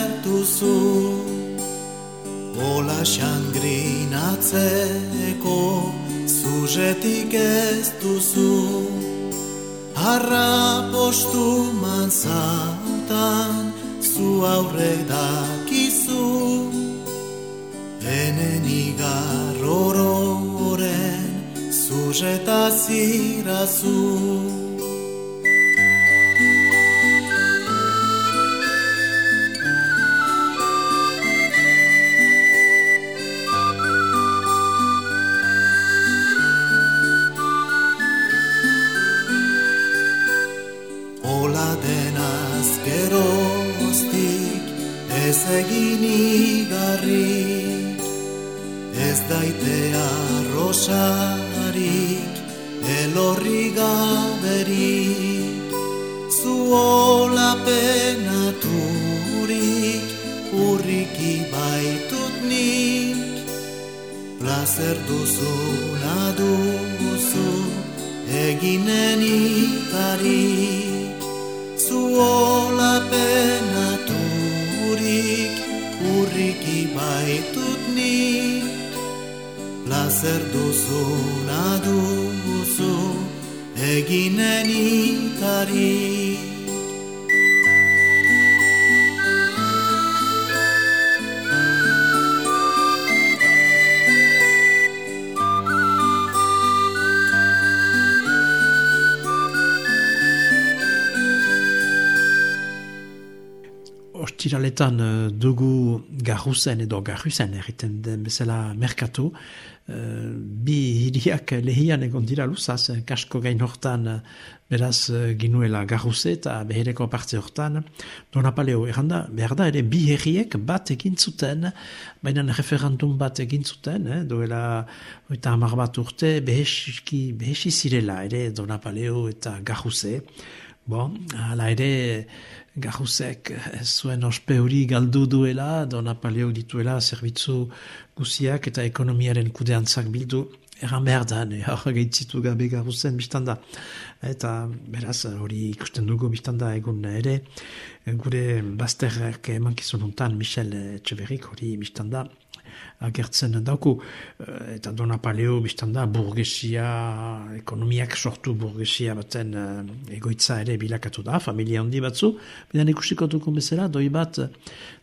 Zertuzu Ola xangrinatzeko zuzetik ez duzu Harra postu manzautan zu aurre dakizu Enen igarrororen zuzetazirazu rosarik elorri gaberik zuola penaturik urriki baitut nik. Placer duzu naduzu eginen itarik duzu, na duzu, eginen itari. Ostiraletan uh, dugu garruzen edo garruzen erriten den bezala merkatu. Uh, bi hiriak lehian egon dira luzaz, eh, kasko gain hortan beraz ginuela garruze eta behereko parte hortan. Dona paleo erranda, behar da ere bi herriek bat egin zuten, baina referendum bat egin zuten, eh, doela eta hamar bat urte behesi, behesi zirela ere Dona paleo eta garruze. Bon, ala ere, Garruzek zuen ospe hori galdu duela, dona paleok dituela, zerbitzu guziak eta ekonomiaren kudeantzak bildu, erran behar da, hor gaitzitu gabe garruzen biztanda. Eta beraz, hori ikusten dugu biztanda egun ere, gure bazterrak emankizun hontan, Michel Txeverik hori biztanda, agertzen dauku. Eh, eta dona paleo biztan da burgesia, ekonomiak sortu burgesia baten uh, egoitza ere bilakatu da, familia handi batzu. Bidan ikusiko duko bezala, doi bat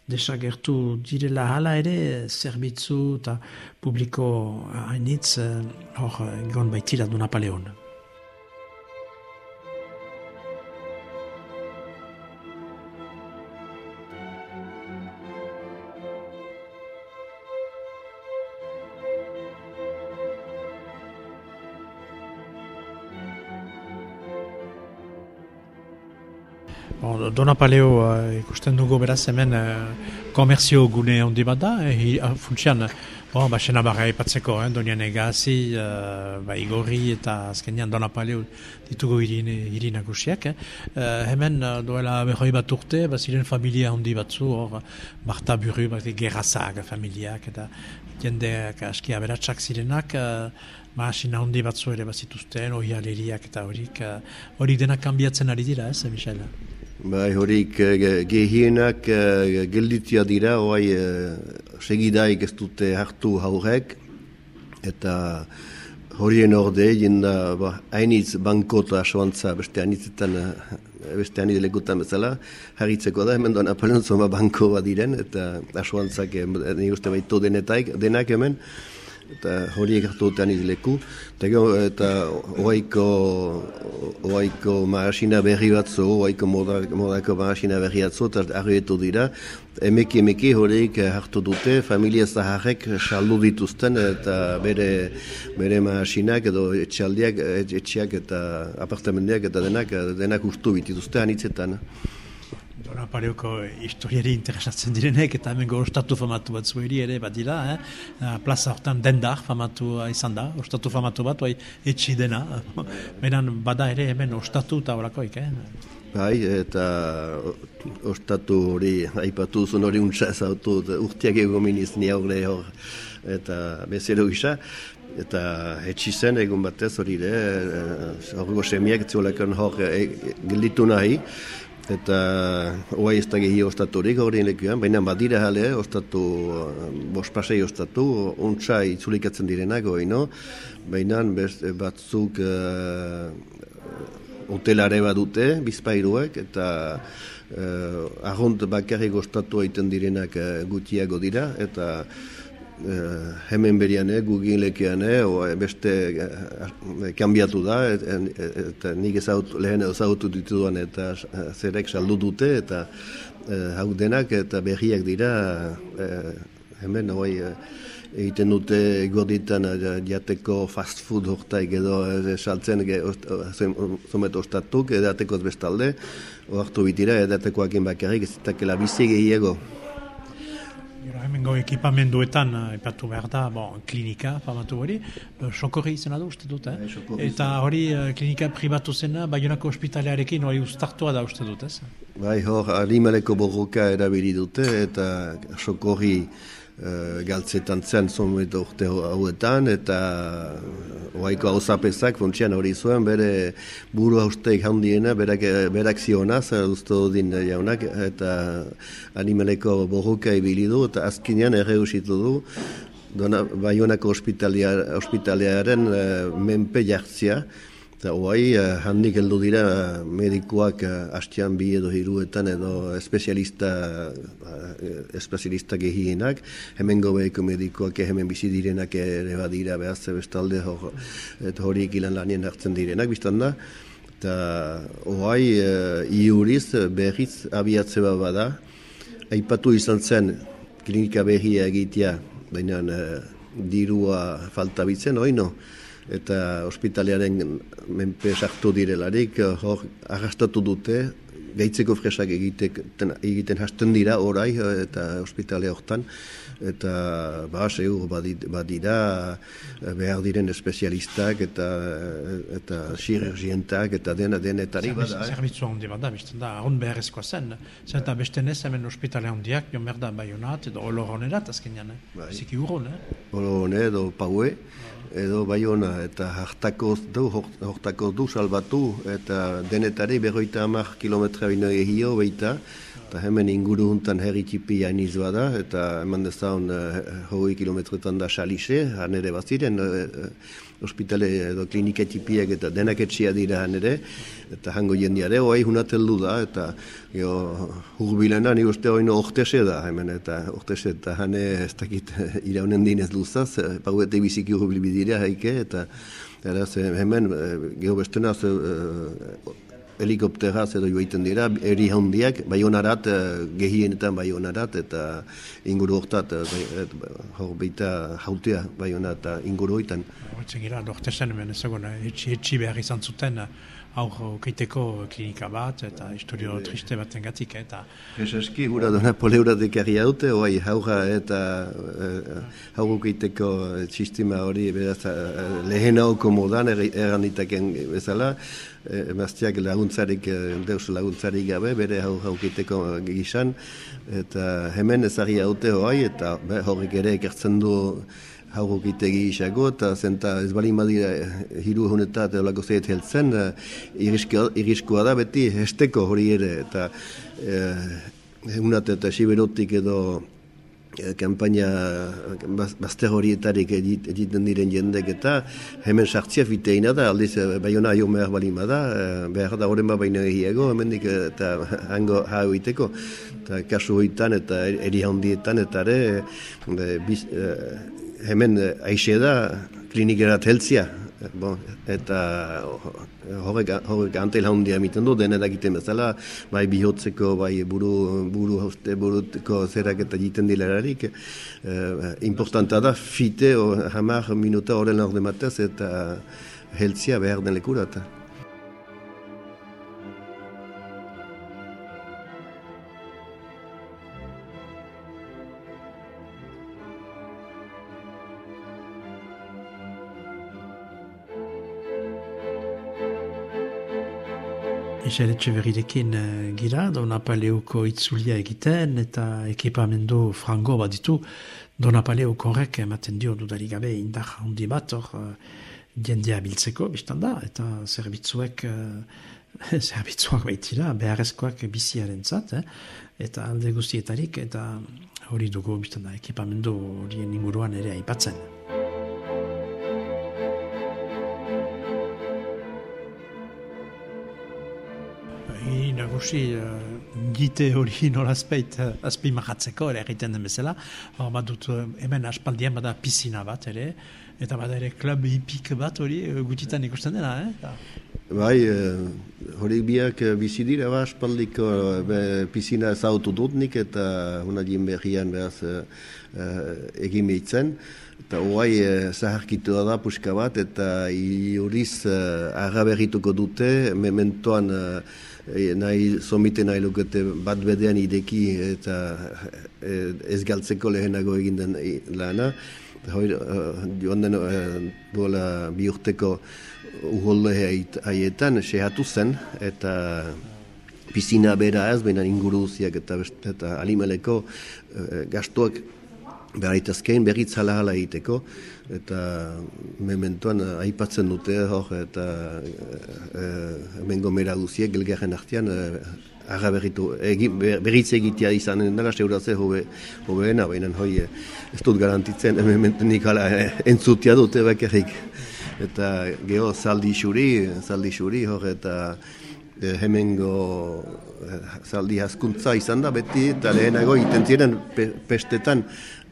desagertu direla hala ere, zerbitzu eta publiko hainitz hor egon baitira dona paleon. Bon, Dona uh, ikusten dugu beraz hemen uh, komerzio gune handi bat da, e, uh, funtsian, bon, ba, sena barra ipatzeko, eh, donian egazi, uh, ba, igorri eta azkenean Dona Paleo ditugu irin agusiak. Eh. Uh, hemen uh, doela behoi bat urte, ba, ziren familia handi batzu, hor, Marta Buru, ba, gerrazak familiak, eta jendeak aski aberatsak zirenak, uh, Maasina handi batzu ere bazituzten, hori aleriak eta horik, hori denak kanbiatzen ari dira, ez, Michel? Bai, horik eh, gehienak uh, gelditia dira, oai uh, segidaik ez dute hartu haurek, eta horien orde, jenda ba, hainitz bankota asoantza beste hainitzetan, beste hainitz lekutan bezala, harritzeko da, hemen doan apelontzoma banko bat diren, eta asoantzak, nire uste baitu denetaik, denak hemen, eta horiek hartu dutean izleku. Eta, eta oaiko, oaiko maasina berri batzu, oaiko modako maasina berri batzu, eta arruetu dira. Emeki emeki horiek hartu dute, familia zaharrek saldu dituzten, eta bere, bere maasinak edo etxaldiak, etxeak eta apartamendiak eta denak, denak ustu bitituzte anitzetan. Dora pareoko historiari interesatzen direnek eta hemen ostatu famatu bat zuheri ere bat dira, eh? eh? plaza hortan dendar famatu izan da, ostatu famatu bat, bai etxi dena, beran bada ere hemen ostatu eta horakoik, eh? Bai, eta ostatu hori, aipatu zuen hori untsa ezautu, urtiak ego miniz ni aurre hor, eta bezero gisa, eta etxi zen egun batez hori ere, eh, hor semiak ziolakon hor e, gelditu nahi, eta oai ez da gehi ostaturik horien lekuan, baina badira jale, ostatu, bospasei ostatu, untsa itzulikatzen direnak, no? baina batzuk uh, hotelare bat dute, bizpairuak, eta uh, ahont bakarrik ostatu egiten direnak uh, gutiago dira, eta hemen berian, eh, gugin lekean, eh, beste uh, kanbiatu da, eta et, et, nik ezaut, lehen ezautu dituduan eta zerek saldu dute, eta uh, hau denak eta berriak dira uh, hemen, oi, uh, egiten dute gorditan jateko fast food hortaik edo saltzen zomet ostatuk edatekoz bestalde, oartu bitira edatekoakin bakarrik ez zitakela bizi gehiago. Hemengo ekipamenduetan, epatu behar da, bon, klinika, famatu hori, sokorri izena du, uste dut, eh? Bai, Eta hori klinika pribatu zena, baionako ospitalearekin hori ustartua da, uste dut, ez? Bai, hor, animaleko borroka erabili dute, eta sokorri uh, galtzetan zen zometo urte hauetan, eta oaiko hau zapezak, funtsian hori zuen, bere buru hausteik handiena, berak, berak zionaz, usto din jaunak, eta animaleko borroka ibili du, eta azkinean erre usitu du, Dona, Baionako ospitaliaren uh, menpe jartzia, Eta hoai, uh, handik heldu dira uh, medikuak uh, hastian bi edo hiruetan edo espezialista, espezialista gehienak, hemen gobeeko medikuak hemen bizi direnak ere badira behaz bestalde hor, horiek ilan lanien hartzen direnak, biztan da. Eta hoai, iuriz berriz abiatze bada, aipatu izan zen klinika behia egitea, baina dirua falta bitzen, oino, eta ospitalearen menpe sartu direlarik, hor arrastatu dute, gaitzeko fresak egiten, egiten hasten dira orai eta ospitale hortan, eta ba, segur badira behar diren espezialistak eta eta chirurgientak eta dena denetari bada. Zerbitzu handi bada, bizten da, hon beharrezkoa zen. Zer eta beste nez hemen ospitale handiak, jo merda baionat edo olohonerat azkenean, eh? Bai. Ziki urron, eh? Olorone edo paue. Edo baiona eta hartakoz du, hartakoz du salbatu eta denetari berroita amak kilometra bino egio baita eta hemen inguru juntan herri txipi jainizua da eta eman dezaun uh, hoi kilometretan da xalixe, han ere baziren uh, ospitale edo klinike txipiak eta denak etxia dira han ere eta hango jendiare hoai hunateldu da eta jo, hurbilena ni uste hori no da hemen eta ortese eta hane ez dakit iraunen dinez luzaz pauete biziki hurbilbidira haike eta Eraz, hemen, geho bestenaz, helikopteraz edo joiten dira, eri handiak, bai honarat, eh, gehienetan bai honarat, eta inguru horretat, eh, hor baita jautea bai honarat, eta inguru horretan. Hortzen gira, dortezen, hemen ezagun, etxi behar izan zuten, aur keiteko klinika bat, eta historio triste bat engatik, eta... Ez eski, gura duna poleura dekarri haute, oai, haura eta uh, hauru keiteko txistima hori, beraz, uh, lehen hauko modan, erran ditaken bezala, emaztiak laguntzarik, deus laguntzarik gabe, bere hau haukiteko gizan, eta hemen ezari haute hoai, eta horrek ere ekertzen du hauruk itegi isago, eta zenta ez bali madira hiru honetat eolako zeit heltzen, iriskoa da beti hesteko hori ere, eta eh, unat eta siberotik edo eh, kampaina bazter horietarik egiten diren jendek eta hemen sartzia fiteina da, aldiz eh, baiona aio behar balima da, behar da horren baina egiago, hemen eta hango hau iteko, eta kasu hoitan eta eri handietan eta ere, biz, hemen eh, aixe da klinikerat heltzia. Bon, eta horrek, horrek antel handia emiten du, dena egiten bezala, bai bihotzeko, bai buru, buru hoste, buruko zerak eta egiten dilerarik. Eh, importanta da, fite, o, hamar minuta horren orde matez, eta heltzia behar den lekurata. Michel Etxeberirekin uh, gira, Donapaleuko itzulia egiten eta ekipamendu frango bat ditu. Donapaleuko horrek ematen dio dudarik gabe indar handi bat hor uh, jendea biltzeko, biztan da, eta zerbitzuek, uh, zerbitzuak baitira, beharrezkoak biziaren zat, eh? eta alde guztietarik, eta hori dugu, biztan da, ekipamendu horien inguruan ere aipatzen. Nagusi uh, gite hori nolazpeit uh, azpi mahatzeko, ere egiten den bezala. Hor bat dut, uh, hemen aspaldien bada pisina bat ere, eta bada ere klub hipik bat hori gutitan ikusten dena, eh? Bai, uh, hori biak uh, bizi dira ba, aspaldiko uh, pisina zautu dut nik eta hona dien behian behaz uh, egin behitzen. Eta hoai uh, zaharkitu da puska bat eta iuriz uh, agaberrituko dute, mementoan uh, e, nahi somite nahi lukete bat bedean ideki eta e, ez galtzeko lehenago egin den lana. Hoi, joan den duela bi urteko uholde haietan sehatu zen eta pisina bera ez, baina inguruziak eta, eta alimeleko gastuak beharitazkein berriz hala egiteko eta mementoan eh, aipatzen dute hor eta e, hemen gomera duziek gelgerren artean e, arra berritu berriz egitea izan dela seuratze hobe, hobeena baina hoi ez dut garantitzen mementonik hala entzutia dute bakarrik. Eta geho zaldi xuri, zaldi xuri hor eta e, hemengo e, zaldi hazkuntza izan da beti, eta lehenago iten ziren pestetan e,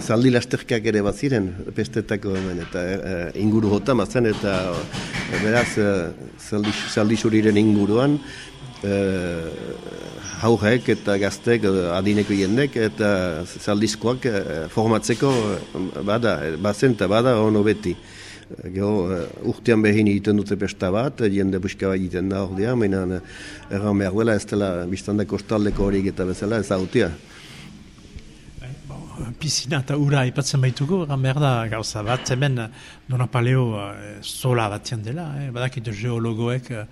zaldi lasterkak ere bat ziren pestetako hemen, eta e, inguru jota mazen, eta e, beraz e, zaldi, zaldi xuriren inguruan, e, haurek eta gaztek adineko jendek eta zaldizkoak formatzeko bada, bazen eta bada ono beti. Gero, urtean behin egiten dute pesta bat, jende buska bat egiten da hor dira, mainan erran behar duela ez dela biztandako ostaldeko horiek eta bezala ez autia. Pisina eta ura ipatzen baitugu, da gauza bat, hemen Donapaleo uh, zola bat dela, eh? badakit geologoek uh,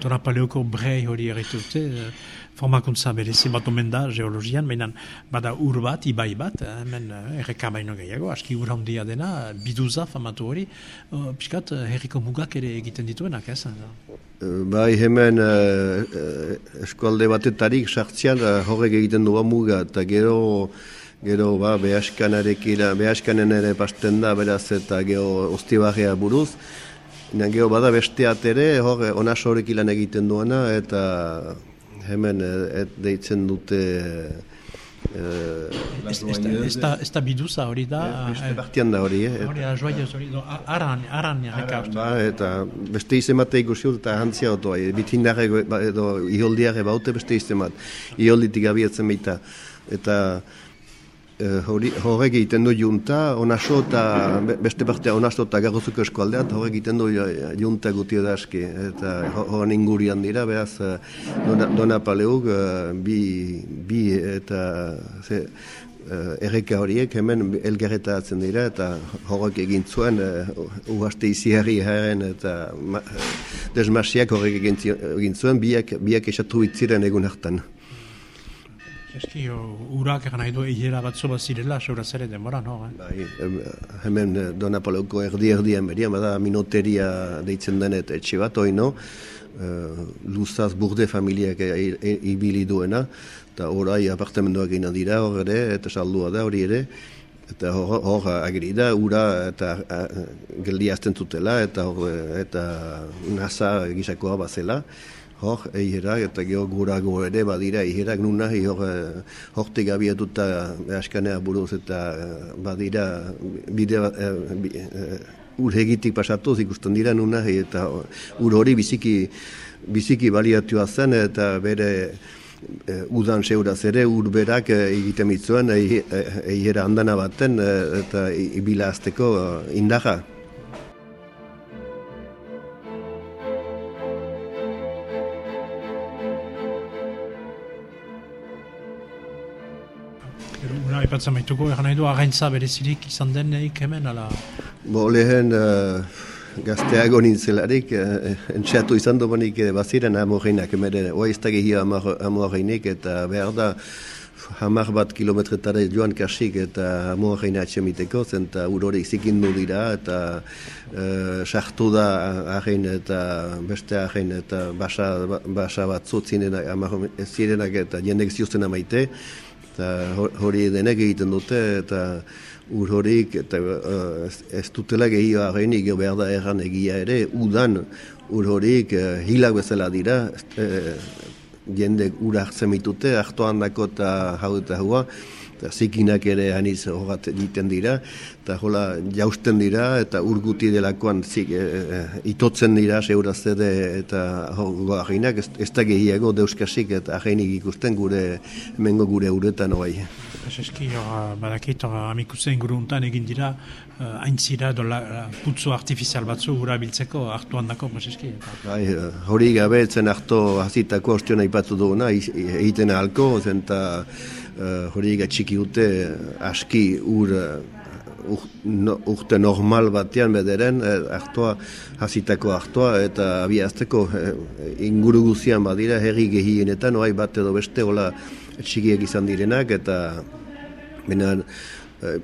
Donapaleoko brei hori erritute, uh, formakuntza berezi bat omen da geologian, mainan bada ur bat, ibai bat, eh, hemen eh, erreka baino gehiago, aski ur handia dena, biduza famatu hori, piskat eh, herriko mugak ere egiten dituenak, ez? Bai, hemen uh, eskualde batetarik sartzian uh, horrek egiten dugu muga, eta gero gero ba, behaskanarekira, behaskanen ere pasten da, beraz, eta gero ostibarria buruz, Gero bada besteat ere, hor, onas horrek ilan egiten duena, eta hemen eh, et deitzen dute Ez da biduza hori da Beste partian da hori Hori da joaioz hori Aran, aran ba, Eta beste izemate ikusi eta hantzia otoa Bitindare edo iholdiare baute beste izemat. Iholditik abiatzen baita. Eta Eh, horrek egiten du junta, onaso eta beste partea onaso eta garrozuko eskualdea, horrek egiten du junta guti da aski, eta horren ingurian dira, behaz, eh, dona, dona paleuk, eh, bi, bi eta ze, erreka horiek hemen elgarreta atzen dira, eta horrek egin zuen, uhaste izi herri herren, eta desmasiak horrek egin zuen, biak, biak esatu itziren egun hartan. Eski, urak egan nahi du egiera bat zoba zirela, sobra zere demora, no? Eh? Bai, hemen eh, Dona Palauko erdi erdien beria, bada minoteria deitzen denet etxe bat, oi no? Uh, luzaz burde familiak ibili duena, eta orai apartamentoak egin dira hor ere, eta saldua da hori ere, eta hor, hor agri da, ura eta geldi azten zutela, eta, eta nasa gizakoa bazela, hor, eiherak, eta geho gurago ere badira eiherak nun nahi hor, eh, hortik abiatuta askanea buruz eta eh, badira bide uh, ur egitik pasatuz ikusten dira nun nahi eta ur hori biziki, biziki baliatua zen eta bere udan seuraz ere urberak egiten mitzuen eihera andana baten eta ibila azteko indaja. Aipatzen baituko, egan nahi du, againtza berezirik izan deneik hemen, ala? Bo, lehen uh, gazteago nintzelarik, uh, entxeatu izan dubanik uh, baziren amorreinak, emere, oa ez amorreinik, eta behar da, hamar bat kilometretara joan kasik eta amorreina atxemiteko, zen eta urorik zikindu dira, eta sartu da ahin eta beste ahin eta basa, basa bat zuzinenak, zirenak eta jendek ziusten amaite, eta hori denek egiten dute eta ur horik eta uh, ez dutela gehi arrenik behar da erran egia ere udan ur horik uh, hilak bezala dira uh, jendek ur hartzen mitute hartuan dako eta hau eta hua eta zikinak ere haniz horat egiten dira eta hola jausten dira eta urguti delakoan zik, e, itotzen dira seuraz ere eta ahinak ez, ez da gehiago deuskasik eta ahinik ikusten gure mengo gure uretan oai. Ez eski, badakit, amikusen inguru untan egin dira haintzira uh, dola putzu artifizial batzu gura biltzeko hartu handako, ez eski? Bai, hori gabe etzen hartu hasitako ostiona ipatu duguna, egiten ahalko, zen eta hori uh, txiki dute aski ur urte normal batean bederen, eh, hartua, hasitako hartua, eta abiazteko eh, inguru guzian badira, herri gehienetan, oai bat edo beste, hola txikiak izan direnak, eta bena, eh,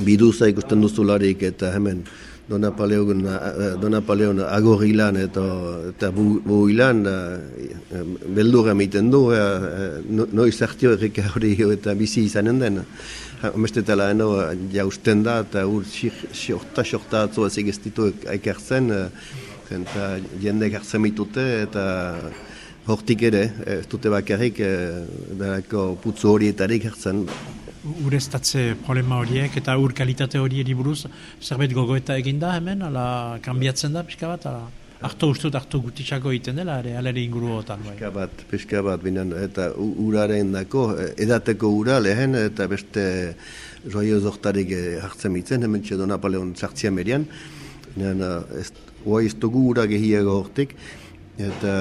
biduza ikusten duzularik, eta hemen, Dona Paleon, Dona Paleon agorilan eta, eta bu, bu ilan beldurra meiten du, noiz hartio erreka hori eta bizi izanen den. Omestetela eno jausten da eta ur xorta-xorta atzo ez egiztitu aikertzen, eta jende ekartzen mitute eta hortik ere, ez dute bakarrik, berako putzu horietarik hartzen ureztatze problema horiek eta ur kalitate hori buruz zerbait gogoeta eginda hemen, ala kanbiatzen da pixka bat, ala hartu ustut hartu gutitxako egiten dela, ere alere inguru otan. Bai. Pixka bat, pixka bat, binan, eta uraren dako, edateko ura lehen, eta beste joio zortarik hartzen mitzen, hemen txedo Napoleon txartzia merian, ez, oa ez dugu ura gehiago hortik, eta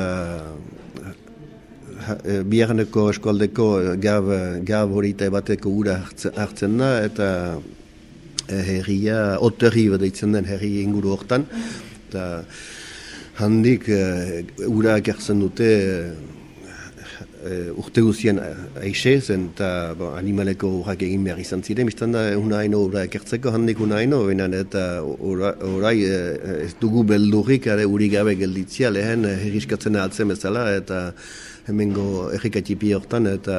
biharneko eskualdeko gab, gab hori eta bateko ura hartzen da, eta eh, herria, oterri bat eitzen den herri inguru hortan. Eta handik ura ekartzen dute uh, urte guzien aixe, zen eta animaleko urrak egin behar izan ziren, biztan da una haino ura ekertzeko, handik una haino, eta orai ez dugu beldurrik, are uri gabe gelditzia, lehen herriskatzen altzen bezala, eta hemengo errikatipi hortan, eta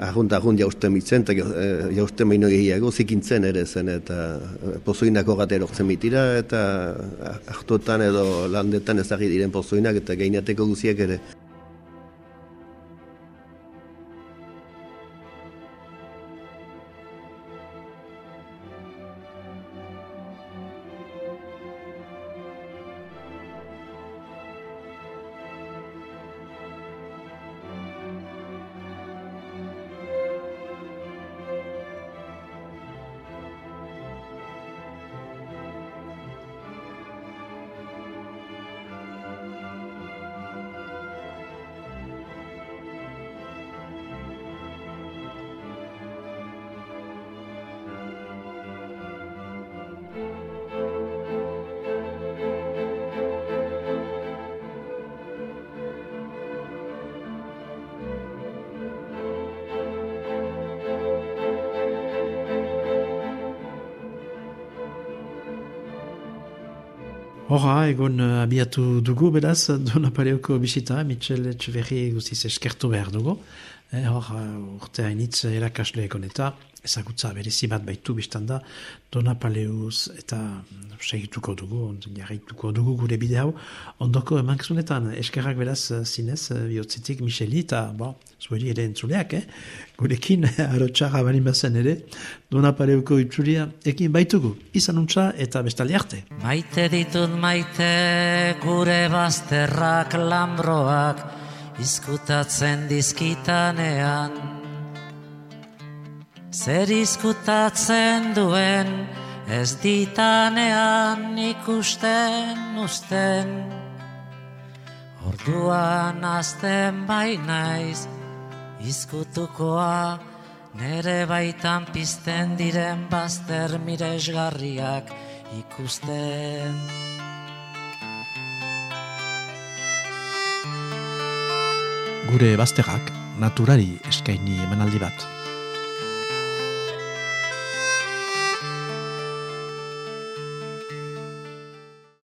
ahont ahont jausten mitzen, eta eh, jausten baino gehiago zikintzen ere zen, eta eh, pozoinako gata erortzen mitira, eta hartuetan edo landetan ezagir diren pozoinak, eta gainateko guziak ere. Horra, egon uh, abiatu dugu, beraz, Dona Paleoko bisita, Michel Etxeverri guziz eskertu behar dugu. Eh, hor, uh, urte hainitz erakasle egon eta ezagutza berezi bat baitu biztanda Dona Paleus eta mm, segituko dugu, jarraituko dugu gure bide hau. Ondoko emankizunetan eskerrak beraz uh, zinez, uh, bihotzitik Micheli eta, bo, zuheri ere entzuleak, eh? gurekin arotxarra balin bazen ere, dona pareuko itxuria, ekin baitugu, izan untza eta bestali arte. Maite ditut maite gure bazterrak lambroak, izkutatzen dizkitanean. Zer izkutatzen duen, ez ditanean ikusten usten. Orduan azten bainaiz, izkutukoa nere baitan pizten diren bazter miresgarriak ikusten. Gure bazterrak naturari eskaini emanaldi bat.